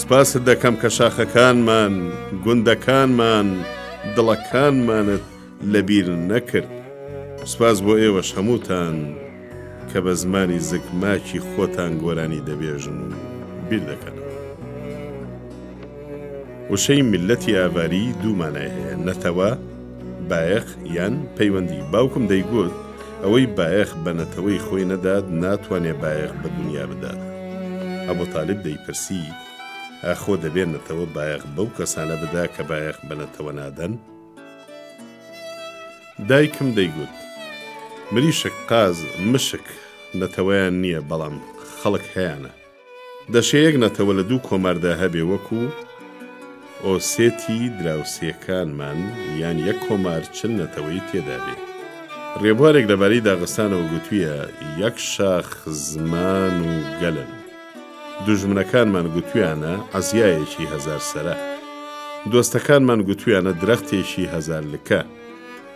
سپاست دەکەم کە شاخەکانمان، گوندەکانمان، دڵەکانمانت لەبیر نەکرد. سپاس بۆ ئێوەش هەمووتان کە بە زمانی زگماکی خۆتان گۆرانی دەبێژن و بیر دەکەنەوە. وشەی میللەتی ئاڤاری دوو مانای هەیە، نەتەوە، بایەخ یان پەیوەندی. باوکم دەیگوت. ئەوەی بایەخ بە نەتەوەی خۆی نەدات ناتوانێ بایەخ بە دونیا بدات. ئەبو تالیب دەیپرسی، ئاخۆ دەبێ نەتەوە بایەخ بەو کەسانە بدا کە بایەخ بە نەتەوە نادەن؟ دایکم دەیگوت، مریشک، قاز، مشک نەتەوەیان نییە بەڵام خەڵک هەیانە. دەشێ یەک نەتەوە لە دوو کۆماردا هەبێ وەکو ئۆسێتی دراوسێکانمان یان یەک کۆمار چل نەتەوەی تێدا بێ. رێبوارێک لەبارەی داغستانەوە گوتویە یەک شاخ زمان و گەلن. دوژمنەکانمان گوتویانە عەزیایەکی هەزار سەرە. دۆستەکانمان گوتویانە درەختێکی هەزار لکە.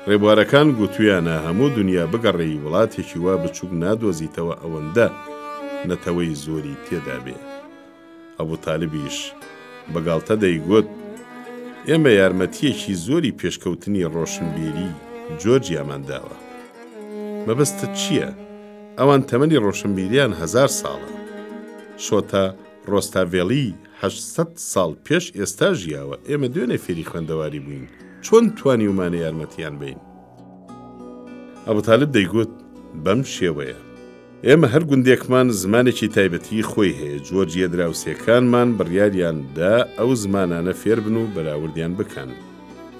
ڕێبوارەکان گوتویانە هەموو دونیا بگەڕێی وڵاتێکی وا بچوک نادۆزیتەوە ئەوەندە نەتەوەی زۆری تێدا بێ ئەبو تالبیش بە گاڵتە دەیگوت ئێمە یارمەتیەکی زۆری پێشکەوتنی ڕۆشنبیری جۆرجیامان داوە مەبەستت چییە ئەوان تەمەنی ڕۆشنبیریان هەزار ساڵە شۆتا ڕۆستاڤێڵی هەشت سەد ساڵ پێش ئێستا ژیاوە، ئێمە دوێنێ فێری خوێندەواری بووین، چۆن توانیومانە یارمەتیان بین؟ ئەبو تالب دەیگوت بەم شێوەیە. ئێمە هەر گوندێکمان زمانێکی تایبەتی خۆی هەیە، جۆرجیە دراوسێکانمان بڕیاریان دا ئەو زمانانە فێربن و بەراوردیان بکەن.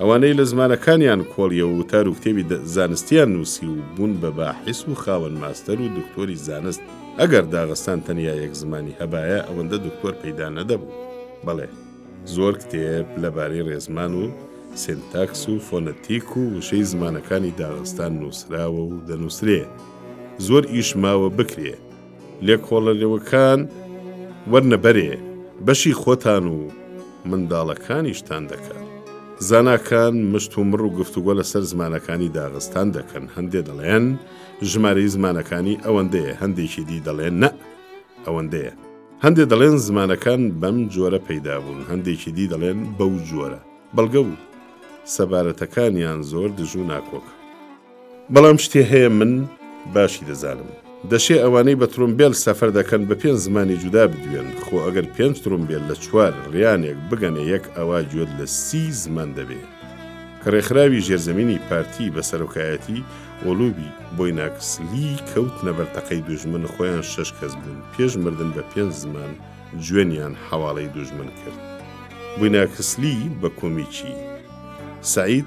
ئەوانەی لە زمانەکانیان کۆڵیەوە وتار و کتێبی زانستیان نووسی و بوون بە باحس و خاوەن ماستەر و دکتۆری زانست ئەگەر داغستان تەنیا یەک زمانی هەبایە ئەوەندە دکتۆر پەیدا نەدەبوو بەڵێ زۆر کتێب لەبارەی ڕێزمان و سنتاکس و فۆنەتیک و وشەی زمانەکانی داغستان نووسراوە و دەنووسرێ زۆر ئیش ماوە بکرێ لێکۆڵەرەوەکان وەرنە بەرێ بەشی خۆتان و منداڵەکانیشتان دەکەن. زاناکان مشت و مڕ و گفتوگۆ لەسەر زمانەکانی داغستان دەکەن هەندێ دەڵێن ژمارەی زمانەکانی ئەوەندەیە هەندێکی دی دەڵێن نە ئەوەندەیە هەندێ دەڵێن زمانەکان بەم جۆرە پەیدا بوون هەندێکی دی دەڵێن بەو جۆرە بەڵگە و سەبارەتەکانیان زۆر دژ و ناکۆک بەڵام شتێ هەیە من باشی دەزانم. دەشێ ئەوانەی بە ترومبێل سەفەر دەکەن بە پێنج زمانی جودا بدوێن، خۆ ئەگەر پێنج ترومبێل لە چوار ریانێک بگەنە یەک ئەوا گوێت لە سی زمان دەبێ. کە رێکخراوی ژێرزەمینی پارتی بە سەرۆکایەتی ئۆلوبی بۆیناکس لی کەوتنە بەر تەقەی دوژمن خۆیان شەش کەس بوون پێش مردن بە پێنج زمان جوێنیان حەواڵەی دوژمن کرد. بویناکس لی بە کۆمیکی. سەعید.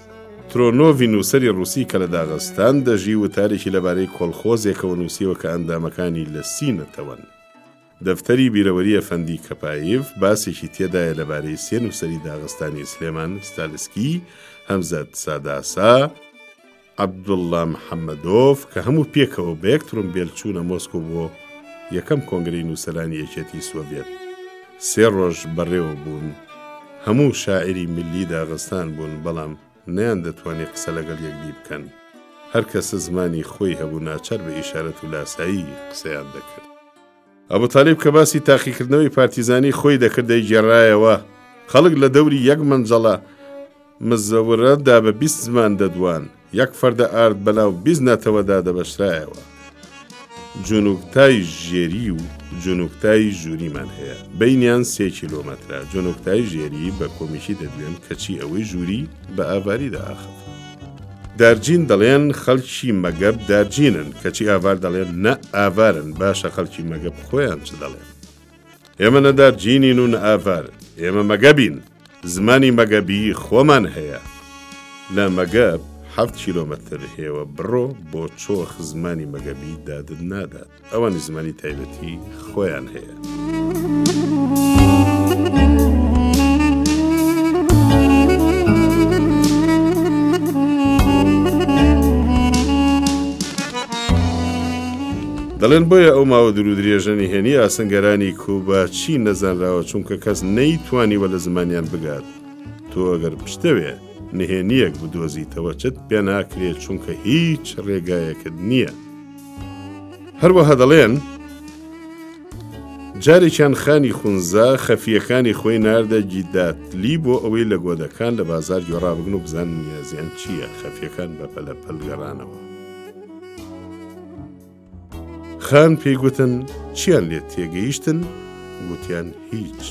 ترۆنۆڤی نووسەری ڕووسی کە لە داغستان دەژی، وتارێکی لەبارەی کۆڵخۆزێکەوە نووسیوە کە ئەندامەکانی لە سی نەتەوەن. دەفتەری بیرەوەری ئەفەندی کەپایڤ باسێکی تێدایە لەبارەی سێ نووسەری داغستانی سلێمان ستالسکی، هەمزەت ساداسا، عەبدوڵڵا محەممەدۆڤ کە هەموو پێکەوە بە یەک ترومبێل چوونە مۆسکۆ بۆ یەکەم کۆنگرەی نووسەرانی یەکێتی سۆڤێت. سێ ڕۆژ بەڕێوە بوون، هەموو شاعیری میللی داغستان بوون، بەڵام نەیاندەتوانی قسە لەگەڵ یەکدی بکەن. هەر کەسە زمانی خۆی هەبوو ناچار بە ئیشارەت و لاسایی قسەیان دەکرد. ئەبوتالیب کە باسی تاقیکردنەوەی پارتیزانی خۆی دەکرد دەیگێڕایەوە، خەڵک لە دەوری یەک مەنجەڵە مزەورە دا بە بیست زمان دەدوان، یەک فەردە ئارد بەناو بیست نەتەوە دا دەبەشرایەوە. جونوکتای ژێری و جونوکتای ژووریمان هەیە، بەینیان سێ کیلۆمەترە، جونوکتای ژێری بە کۆمیکی دەدوێن کەچی ئەوەی ژووری بە ئاڤاری دەئاخڤن. دارجین دەڵێن خەڵکی مەگەب دارجینن، کەچی ئاڤار دەڵێن نە ئاڤارن، باشە خەڵکی مەگەب خۆیان چ دەڵێن؟ ئێمە نە دار جینین و نە ئاڤار، ئێمە مەگەبین، زمانی مەگەبیی خۆمان هەیە. لە مەگەب حەفت کیلۆمەتر هێوە بڕۆ، بۆ چۆخ زمانی مەگەبی دادت نادات، ئەوانیش زمانی تایبەتی خۆیان هەیە. دەڵێن بۆیە ئەو ماوە دوور و درێژە نهێنی ئاسنگەرانی کوبا چی نەزانراوە چونکە کەس نەی توانیوە لە زمانیان بگات تۆ ئەگەر بشتەوێ نهێنیەک بدۆزیتەوە چت پێ ناکرێت چونکە هیچ ڕێگایەکت نییە هەروەها دەڵێن جارێکیان خانی خونزا خەفیەکانی خۆی ناردە جیداتلی بۆ ئەوەی لە گۆدەکان لە بازار گۆڕا بگن و بزان نیازیان چییە خەفیەکان بە پەلە پەلگەڕانەوە خان پێی گوتن چیان لێت تێگەیشتن گوتیان هیچ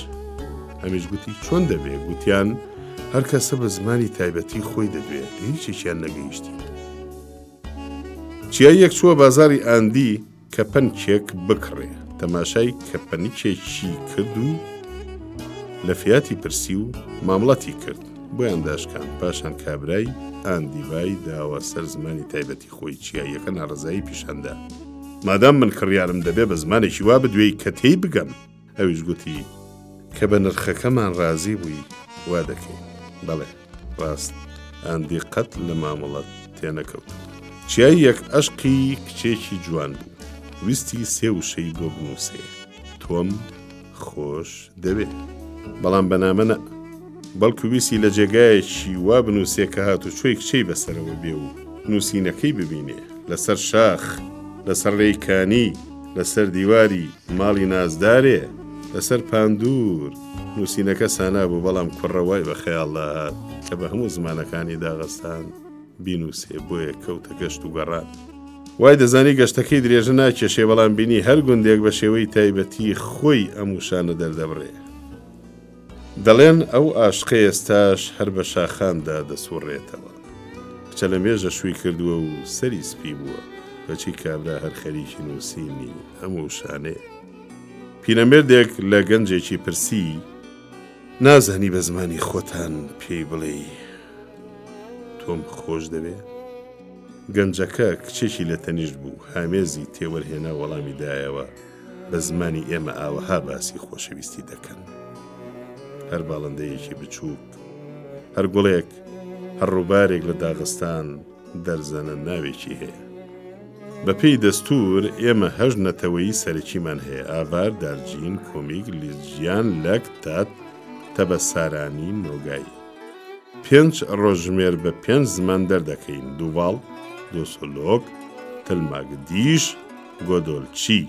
ئەمیش گوتی چۆن دەبێ گوتیان هەر کەسە بە زمانی تایبەتی خۆی دەبێت هیچێکیان نەگەیشتی چیا یەک چووە بازاری ئاندی کەپنکێک بکڕێ، تەماشای کەپنکێکی کرد و لە فیاتی پرسی و مامڵەتی کرد، بۆیان داشکاند، پاشان کابرای ئاندیڤای داوە سەر زمانی تایبەتی خۆی، چیاییەکە ناڕەزایی پیشاندا، مادام من کڕیارم دەبێ بە زمانێکی وا بدوێی کە تێی بگەم. ئەویش گوتی، کە بە نرخەکەمان رازی بووی وا دەکەین. بەڵێ، راست ئاندی قەت لە مامەڵە تێنەکەوت. چیاییەک ئەشقی کچێکی جوان بوو. ویستی سێ وشەی بۆ بنووسێ، تۆم خۆش دەوێ. بەڵام بە نامە نە. بەڵکو ویستی لە جێگایەکی وا بنووسێ کە هاتوچۆی کچەی بەسەرەوە بێ و نووسینەکەی ببینێ، لەسەر شاخ، لەسەر رێی کانی، لەسەر دیواری ماڵی نازدارێ، لەسەر پاندوور. نووسینەکە سانا بوو، بەڵام کوڕە وای بە خەیاڵدا هات کە بە هەموو زمانەکانی داغستان بینووسێ، بۆیە کەوتە گەشت و گەڕان. وای دەزانی گەشتەکەی درێژە ناکێشێ، بەڵام بینی هەر گوندێک بە شێوەی تایبەتی خۆی ئەم وشانە دەردەبڕێ. دەڵێن ئەو ئاشقەی ئێستاش هەر بە شاخاندا دەسوڕێتەوە. کچە لە مێژە شووی کردووە و سەری سپی بووە، کەچی کابرا هەر خەریکی نووسینی ئەم وشانەیە. پیرەمێردێک لە گەنجێکی پرسی. نازانی بە زمانی خۆتان پێی بڵێی تۆم خۆش دەوێ؟ گەنجەکە کچێکی لە تەنیشت بوو، هامێزی تێوەرهێنا وەڵامی دایەوە. بە زمانی ئێمە ئاوەها باسی خۆشەویستی دەکەن هەر باڵندەیەکی بچووک هەر گوڵێک هەر ڕووبارێک لە داغستان دەرزەنە ناوێکی هەیە بەپێی دەستور ئێمە هەش نەتەوەی سەرەکیمان هەیە ئاڤار دارجین کۆمیک لیزجیان لەک تات تەبە سارانی نۆگایی پێنج ڕۆژمێر بە پێنج زمان دەردەکەین دوواڵ دۆسۆلۆک تەلماگدیش گۆدۆل چی؟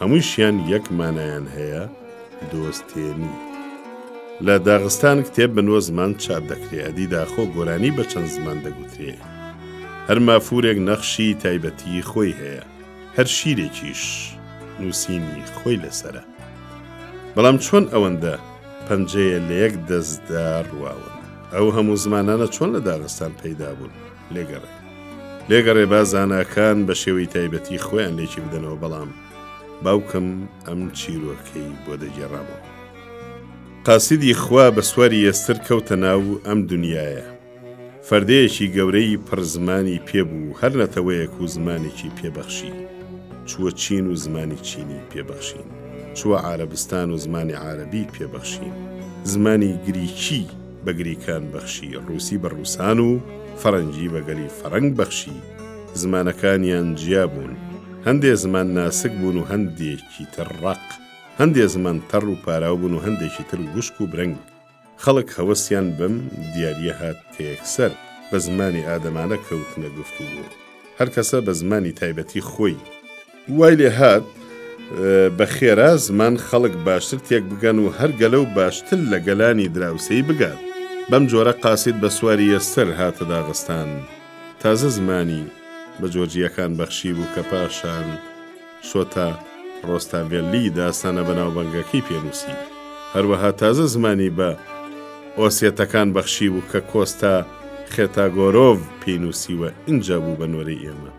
هەمووشیان یەک مانایان هەیە، دۆستێنی. لە داغستان کتێب بە نۆ زمان چاپ دەکرێ ئەدی داخۆ گۆرانی بە چەند زمان دەگوترێ؟ هەر مافوورێک نەخشی تایبەتیی خۆی هەیە، هەر شیرێکیش نووسینی خۆی لەسەرە. بەڵام چۆن ئەوەندە پەنجەیە لە یەک دەستدا ڕواون؟ ئەو هەموو زمانانە چۆن لە داغستان پەیدا بوون؟ لێگەڕێ لێگەڕێ با زاناکان بە شێوەی تایبەتی خۆیان لێکی بدەنەوە بەڵام باوکم ئەم چیرۆکەی بۆ دەگێڕامەوە قاسیدی خوا بە سواری ئێستر کەوتە ناو ئەم دنیاە فەردەیەکی گەورەی پڕ زمانی پێبوو هەر نەتەوەیەک و زمانێکی پێبەخشی چووە چین و زمانی چینی پێبەخشین چووە عربستان و زمانی عربی پێبەخشین زمانی گریکی بە گریکان بەخشی، ڕووسی بە ڕووسان و فەرەنگی بە گەلی فەرەنگ بەخشی. زمانەکانیان جیا بوون. هەندێ زمان ناسک بوون و هەندێکی تر ڕەق. هەندێ زمان تەڕ و پاراو بوون و هەندێکی تر وشک و برنگ. خەڵک هەوەسیان بەم دیارییە هات کە یەکسەر بە زمانی ئادەمانە کەوتنە گفتوگۆ. هەر کەسە بە زمانی تایبەتی خۆی. وای لێ هات بە خێرا زمان خەڵک باشتر تێک بگەن و هەر گەلە و باشتر لە گەلانی دراوسێی بگات. بەم جۆرە قاسید بە سواری یەستەر هاتە داغستان. تازە زمانی بە جۆرجییەکان بەخشی بوو کە پاشان شۆتا ڕۆستاڤێللی داستانە بەناوبەنگەکەی پێ نووسی. هەروەها تازە زمانی بە ئۆسێتەکان بەخشی بوو کە کۆستا خێتاگۆرۆڤ پێی نووسیوە ئینجا بوو بە نۆرەی ئێمە.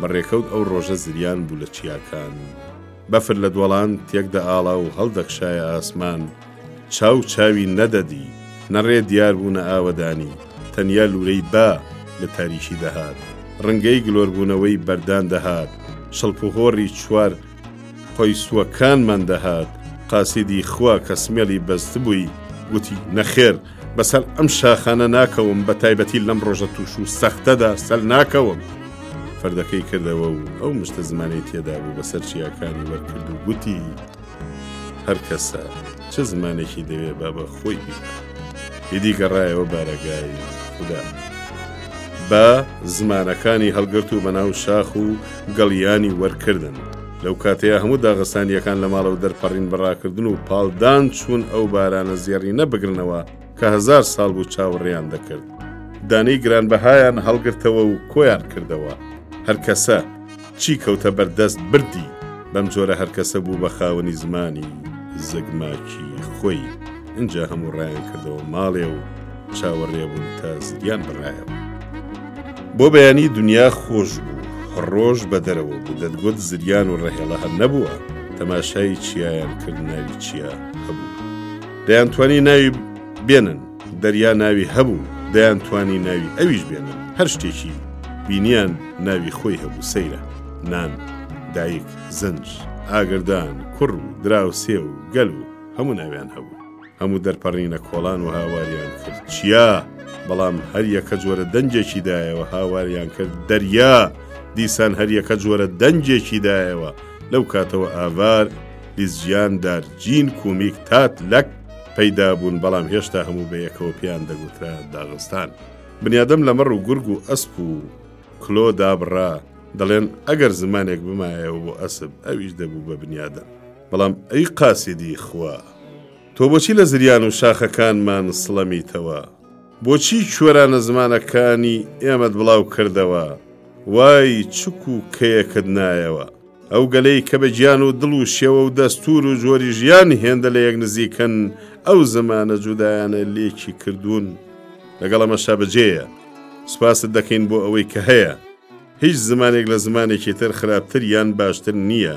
بە ڕێکەوت ئەو ڕۆژە زریان بوو لە چیاکان بەفر لە دۆڵان تێک دەئاڵا و هەڵدەکشایە ئاسمان چاو چاوی نەدەدی نەڕێ دیار بوو نە ئاوەدانی تەنیا لورەی با لە تاریکی دەهات ڕنگەی گلۆربوونەوەی بەردان دەهات شڵپوهۆڕی چوار خۆی سووەکانمان دەهات، قاسیدی خوا کە سمێڵی بەستبووی، گوتی، نەخێر، بەسەر ئەم شاخانە ناکەوم، بەتایبەتی لەم ڕۆژە تووش و سەختەدا سەر ناکەوم. فەردەکەی کردەوە و ئەو مشتە زمانەی تێدا بوو بەسەر چیاکانی وەرکرد و گوتی، هەر کەسە چ زمانێکی دەوێ با بە خۆی بیبا. ئیدی گەڕایەوە بارەگای خودا. با زمانەکانی هەڵگرت و بەناو شاخ و گڵیانی وەرکردن. لەو کاتەیا هەموو داغستانییەکان لە ماڵەوە دەرپەڕین بە ڕاکردن و پاڵدان چوون ئەو بارانە زێڕینە بگرنەوە کە هەزار ساڵ بوو چاوەڕێیان دەکرد. دانەی گرانبەهایان هەڵگرتەوە و کۆیان کردەوە. هەر کەسە چی کەوتە بەر دەست بردی. بەم جۆرە هەر کەسە بوو بە خاوەنی زمانی زگماکی خۆی. ئینجا هەموو ڕایان کردەوە ماڵێ و. چاوەڕێبوون تا زریان بڕایەوە. بۆ بەیانی دنیا خۆش بوو، ڕۆژ بە دەرەوە بوو، دەتگوت زریان و ڕەهێڵە هەر نەبووە، تەماشای چیایان کرد ناوی چیا هەبوو. دەیانتوانی ناوی بێنن، دەریا ناوی هەبوو، دەیانتوانی ناوی ئەویش بێنن، هەر شتێکی بینیان ناوی خۆی هەبوو، سەیرە، نان، دایک، زنج، ئاگردان، کوڕ و دراوسێ و گەل و هەموو ناویان هەبوو. هەموو دەرپەڕینە کۆڵان و هاواریان کرد چیا، بەڵام هەر یەکە جۆرە دەنگێکی دایەوە، هاواریان کرد دەریا، دیسان هەر یەکە جۆرە دەنگێکی دایەوە، لەو کاتەوە ئاڤار، لیزجیان، دار، جین، کومیک، تات، لەک، پەیدا بوون، بەڵام هێشتا هەموو بە یەکەوە پێیان دەگوترا داغستان. بنیادەم لە مەڕ و گورگ و ئەسپ و کلۆ دابڕا، دەڵێن ئەگەر زمانێک بمایەوە بۆ ئەسپ، ئەویش دەبوو بە بنیادەم، بەڵام ئەی قاسیدی خوا؟ تۆ بۆچی لە زریان و شاخەکانمان سڵەمیتەوە؟ بۆچی کوێرانە زمانەکانی ئێمەت بڵاو کردەوە؟ وای چک و کەیەکت نایەوە. ئەو گەلەی کە بە گیان و دڵ و شێوە و دەستور و جۆری ژیان هێندە لە یەک نزیکن ئەو زمانە جودایانە لێکی کردوون. لەگەڵ ئەمەشا بەجێیە سوپاست دەکەین بۆ ئەوەی کە هەیە. هیچ زمانێک لە زمانێکی تر خراپتر یان باشتر نییە.